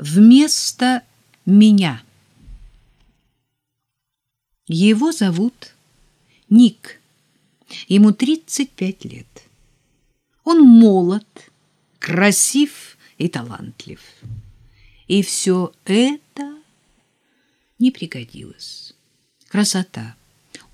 Вместо меня. Его зовут Ник. Ему 35 лет. Он молод, красив и талантлив. И все это не пригодилось. Красота,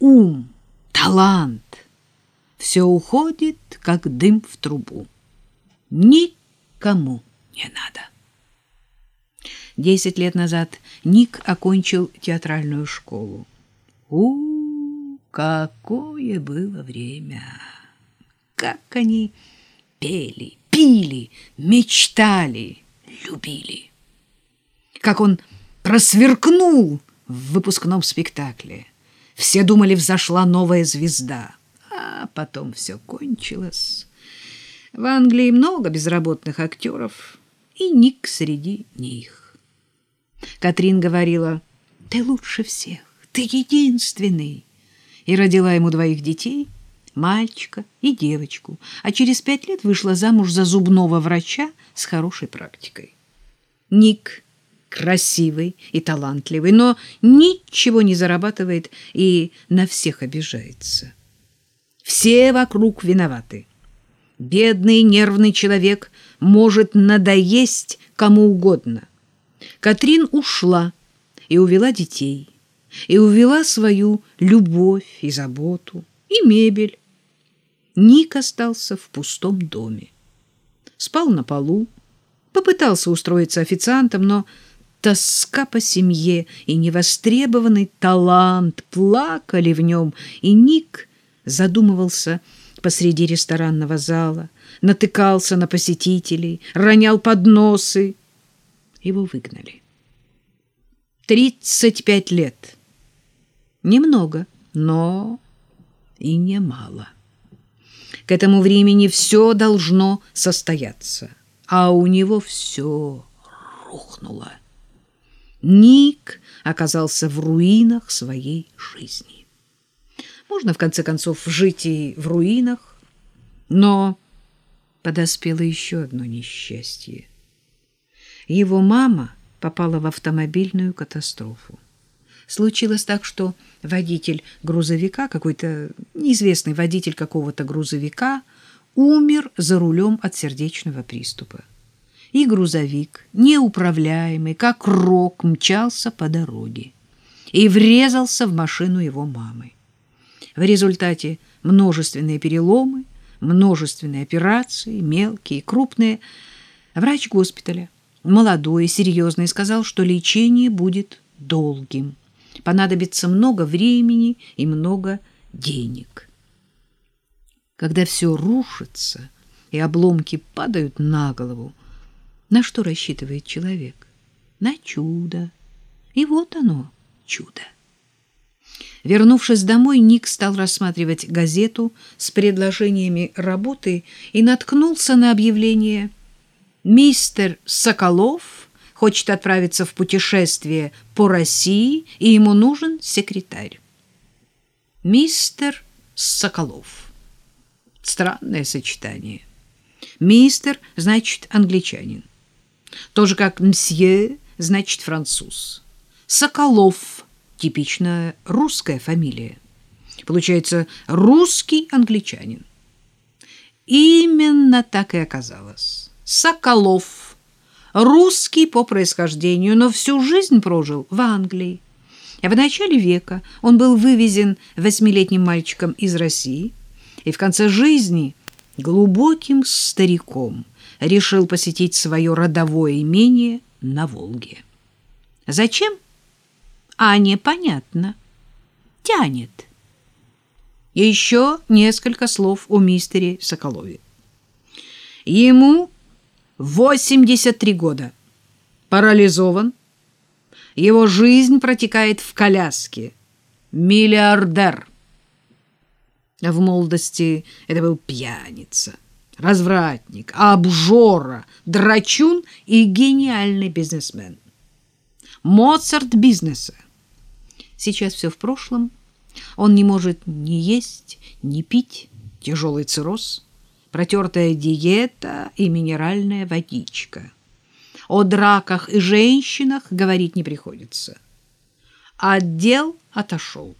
ум, талант — все уходит, как дым в трубу. Никому не надо. Десять лет назад Ник окончил театральную школу. У, какое было время! Как они пели, пили, мечтали, любили! Как он просверкнул в выпускном спектакле. Все думали, взошла новая звезда. А потом все кончилось. В Англии много безработных актеров, и Ник среди них. Катрин говорила, «Ты лучше всех, ты единственный». И родила ему двоих детей, мальчика и девочку, а через пять лет вышла замуж за зубного врача с хорошей практикой. Ник красивый и талантливый, но ничего не зарабатывает и на всех обижается. Все вокруг виноваты. Бедный нервный человек может надоесть кому угодно. Катрин ушла и увела детей, и увела свою любовь и заботу, и мебель. Ник остался в пустом доме. Спал на полу, попытался устроиться официантом, но тоска по семье и невостребованный талант плакали в нем, и Ник задумывался посреди ресторанного зала, натыкался на посетителей, ронял подносы, его выгнали. Тридцать пять лет. Немного, но и немало. К этому времени все должно состояться, а у него все рухнуло. Ник оказался в руинах своей жизни. Можно, в конце концов, жить и в руинах, но подоспело еще одно несчастье. Его мама попала в автомобильную катастрофу. Случилось так, что водитель грузовика, какой-то неизвестный водитель какого-то грузовика, умер за рулем от сердечного приступа. И грузовик, неуправляемый, как рок, мчался по дороге и врезался в машину его мамы. В результате множественные переломы, множественные операции, мелкие и крупные. Врач госпиталя молодой и серьезный, сказал, что лечение будет долгим. Понадобится много времени и много денег. Когда все рушится и обломки падают на голову, на что рассчитывает человек? На чудо. И вот оно, чудо. Вернувшись домой, Ник стал рассматривать газету с предложениями работы и наткнулся на объявление «Связь» Мистер Соколов хочет отправиться в путешествие по России, и ему нужен секретарь. Мистер Соколов. Странное сочетание. Мистер значит англичанин. Тоже как мсье значит француз. Соколов типичная русская фамилия. Получается русский англичанин. Именно так и оказалось. Соколов, русский по происхождению, но всю жизнь прожил в Англии. В начале века он был вывезен восьмилетним мальчиком из России и в конце жизни глубоким стариком решил посетить свое родовое имение на Волге. Зачем? А непонятно. Тянет. Еще несколько слов о мистере Соколове. Ему 83 года. Парализован. Его жизнь протекает в коляске. Миллиардер. В молодости это был пьяница, развратник, обжора, драчун и гениальный бизнесмен. Моцарт бизнеса. Сейчас все в прошлом. Он не может ни есть, ни пить. Тяжелый цирроз протертая диета и минеральная водичка. О драках и женщинах говорить не приходится. Отдел отошел.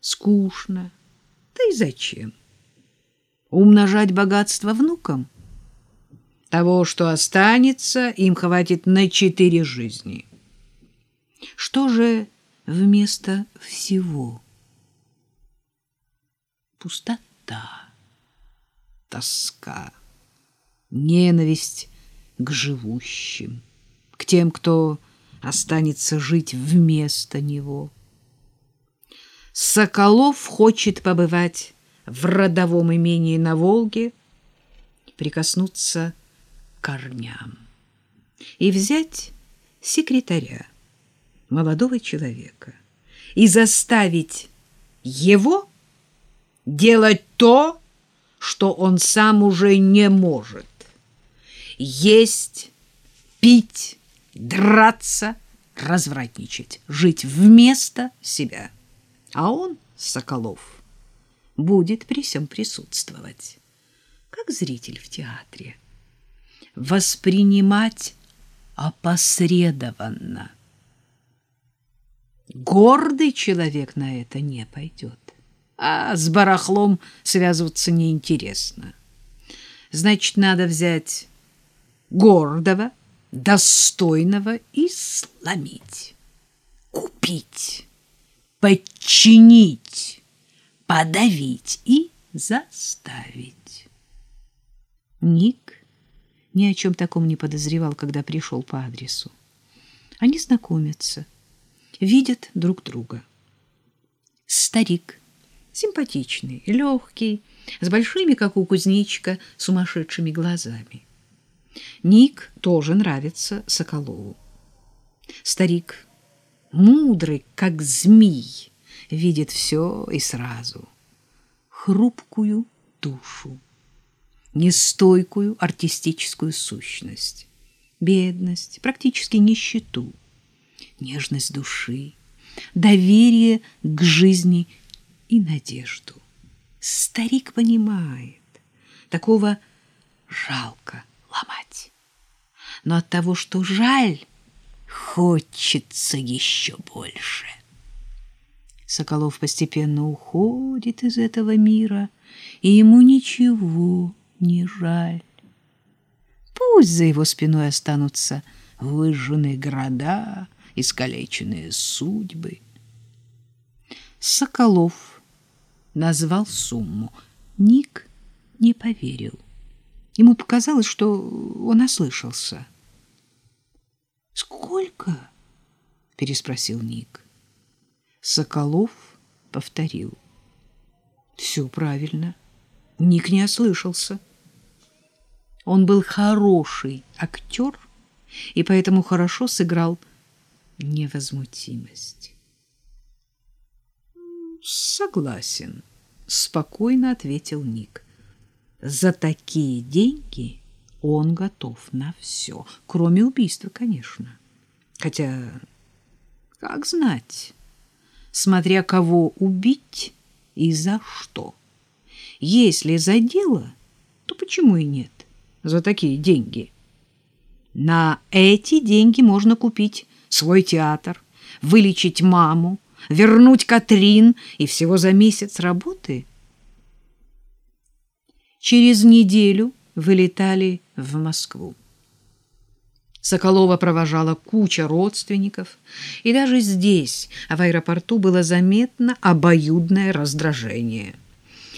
Скучно. Да и зачем? Умножать богатство внукам? Того, что останется, им хватит на четыре жизни. Что же вместо всего? Пустота, тоска, ненависть к живущим, к тем, кто останется жить вместо него. Соколов хочет побывать в родовом имении на Волге, прикоснуться к корням и взять секретаря, молодого человека, и заставить его делать то, что он сам уже не может. Есть, пить, драться, развратничать, жить вместо себя. А он, Соколов, будет при всем присутствовать, как зритель в театре. Воспринимать опосредованно. Гордый человек на это не пойдет, а с барахлом связываться неинтересно. Значит, надо взять гордого, достойного и сломить, купить, подчинить, подавить и заставить. Ник ни о чем таком не подозревал, когда пришел по адресу. Они знакомятся, видят друг друга. Старик, симпатичный, легкий, с большими, как у кузнечика, сумасшедшими глазами. Ник тоже нравится Соколову. Старик, мудрый, как змей, видит все и сразу. Хрупкую душу, нестойкую артистическую сущность, бедность, практически нищету, нежность души, доверие к жизни и надежду. Старик понимает, такого жалко ломать. Но от того, что жаль, хочется еще больше. Соколов постепенно уходит из этого мира, и ему ничего не жаль. Пусть за его спиной останутся выжженные города, искалеченные судьбы. Соколов назвал сумму. Ник не поверил. Ему показалось, что он ослышался. «Сколько?» — переспросил Ник. Соколов повторил. «Все правильно. Ник не ослышался. Он был хороший актер и поэтому хорошо сыграл невозмутимость». «Согласен», — спокойно ответил Ник. За такие деньги он готов на все, кроме убийства, конечно. Хотя, как знать, смотря кого убить и за что. Если за дело, то почему и нет? За такие деньги. На эти деньги можно купить свой театр, вылечить маму, вернуть Катрин и всего за месяц работы – Через неделю вылетали в Москву. Соколова провожала куча родственников, и даже здесь, в аэропорту, было заметно обоюдное раздражение.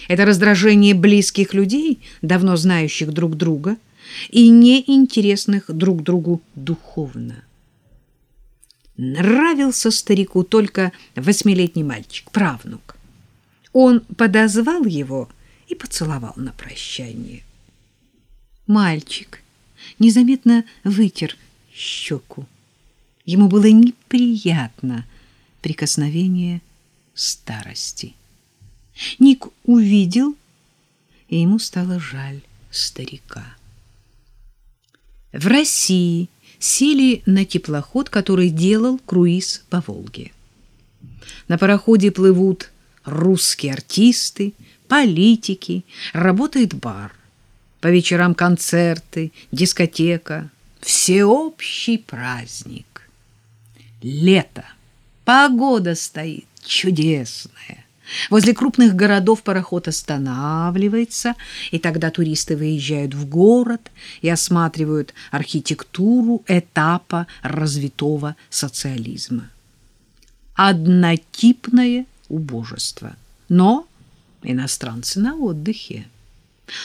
Это раздражение близких людей, давно знающих друг друга, и неинтересных друг другу духовно. Нравился старику только восьмилетний мальчик, правнук. Он подозвал его и поцеловал на прощание. Мальчик незаметно вытер щеку. Ему было неприятно прикосновение старости. Ник увидел, и ему стало жаль старика. В России сели на теплоход, который делал круиз по Волге. На пароходе плывут русские артисты, политики, работает бар. По вечерам концерты, дискотека. всеобщий праздник. Лето, погода стоит чудесная. Возле крупных городов пароход останавливается, и тогда туристы выезжают в город и осматривают архитектуру этапа развитого социализма. Однотипное убожество, но иностранцы на отдыхе.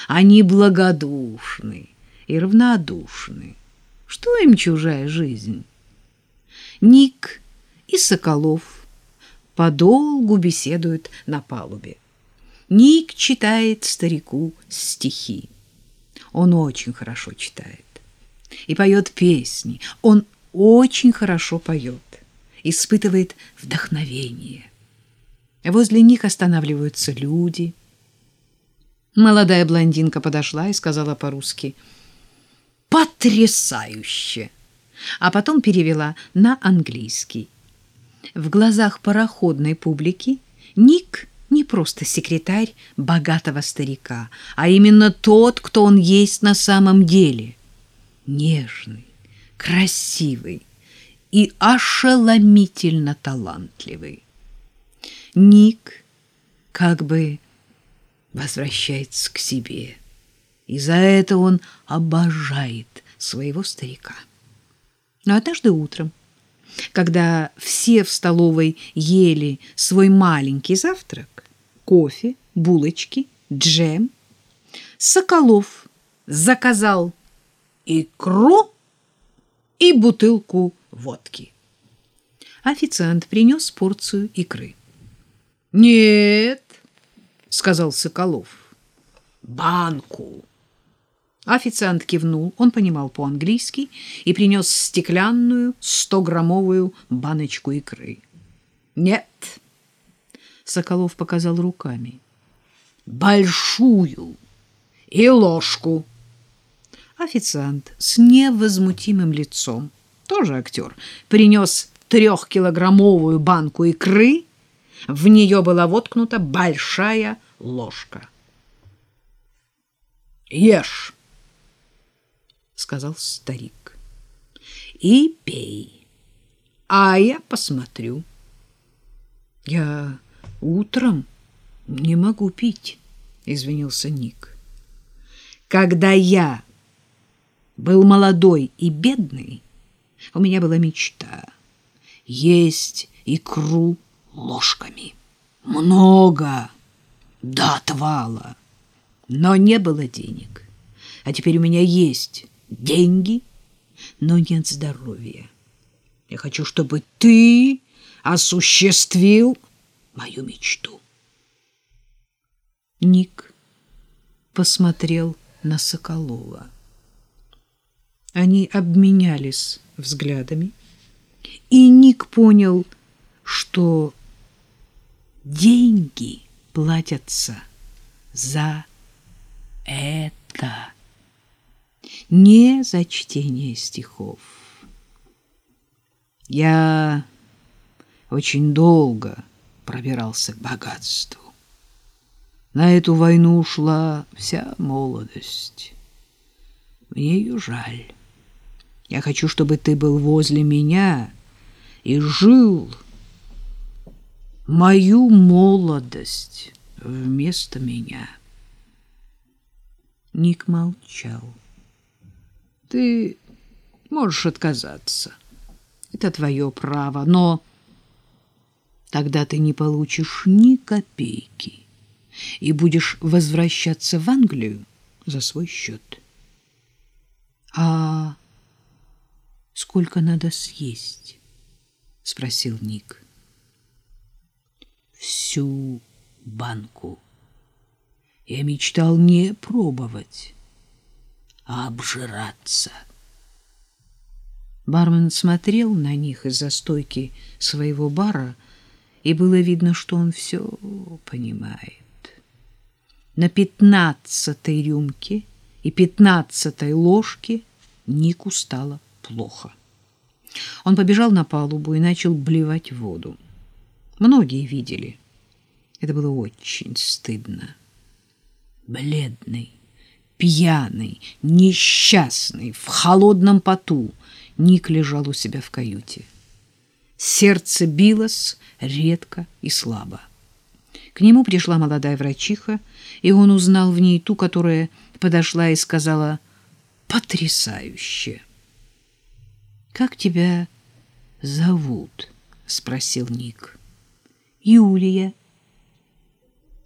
Они благодушны и равнодушны. Что им чужая жизнь? Ник и Соколов – подолгу беседуют на палубе. Ник читает старику стихи. Он очень хорошо читает и поет песни. Он очень хорошо поет, испытывает вдохновение. Возле них останавливаются люди. Молодая блондинка подошла и сказала по-русски «Потрясающе!» а потом перевела на английский. В глазах пароходной публики Ник не просто секретарь богатого старика, а именно тот, кто он есть на самом деле. Нежный, красивый и ошеломительно талантливый. Ник как бы возвращается к себе, и за это он обожает своего старика. Но однажды утром когда все в столовой ели свой маленький завтрак, кофе, булочки, джем, Соколов заказал икру и бутылку водки. Официант принес порцию икры. «Нет», — сказал Соколов, — «банку». Официант кивнул, он понимал по-английски и принес стеклянную стограммовую баночку икры. «Нет», — Соколов показал руками, — «большую и ложку». Официант с невозмутимым лицом, тоже актер, принес трехкилограммовую банку икры, в нее была воткнута большая ложка. «Ешь!» Сказал старик. И пей. А я посмотрю. Я утром не могу пить, извинился Ник. Когда я был молодой и бедный, у меня была мечта есть икру ложками. Много, до отвала. Но не было денег. А теперь у меня есть деньги, но нет здоровья. Я хочу, чтобы ты осуществил мою мечту. Ник посмотрел на Соколова. Они обменялись взглядами, и Ник понял, что деньги платятся за это не за чтение стихов. Я очень долго пробирался к богатству. На эту войну ушла вся молодость. Мне ее жаль. Я хочу, чтобы ты был возле меня и жил мою молодость вместо меня. Ник молчал. Ты можешь отказаться. Это твое право, но тогда ты не получишь ни копейки и будешь возвращаться в Англию за свой счет. А сколько надо съесть? спросил Ник. Всю банку. Я мечтал не пробовать обжираться. Бармен смотрел на них из-за стойки своего бара, и было видно, что он все понимает. На пятнадцатой рюмке и пятнадцатой ложке Нику стало плохо. Он побежал на палубу и начал блевать воду. Многие видели. Это было очень стыдно. Бледный, Пьяный, несчастный, в холодном поту, Ник лежал у себя в каюте. Сердце билось редко и слабо. К нему пришла молодая врачиха, и он узнал в ней ту, которая подошла и сказала «Потрясающе!» «Как тебя зовут?» — спросил Ник. «Юлия».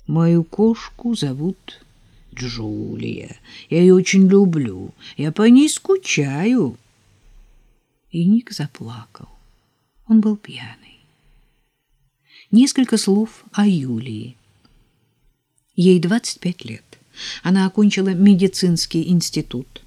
«Мою кошку зовут Джулия. Я ее очень люблю. Я по ней скучаю». И Ник заплакал. Он был пьяный. Несколько слов о Юлии. Ей 25 лет. Она окончила медицинский институт.